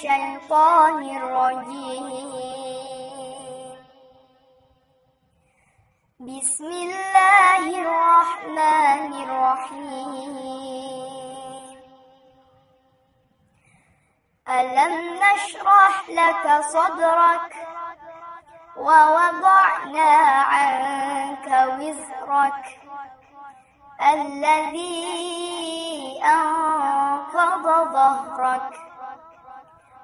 الشيطان الرجيم. بسم الله الرحمن الرحيم. ألم نشرح لك صدرك ووضعنا عنك وزرك الذي أنقض ظهرك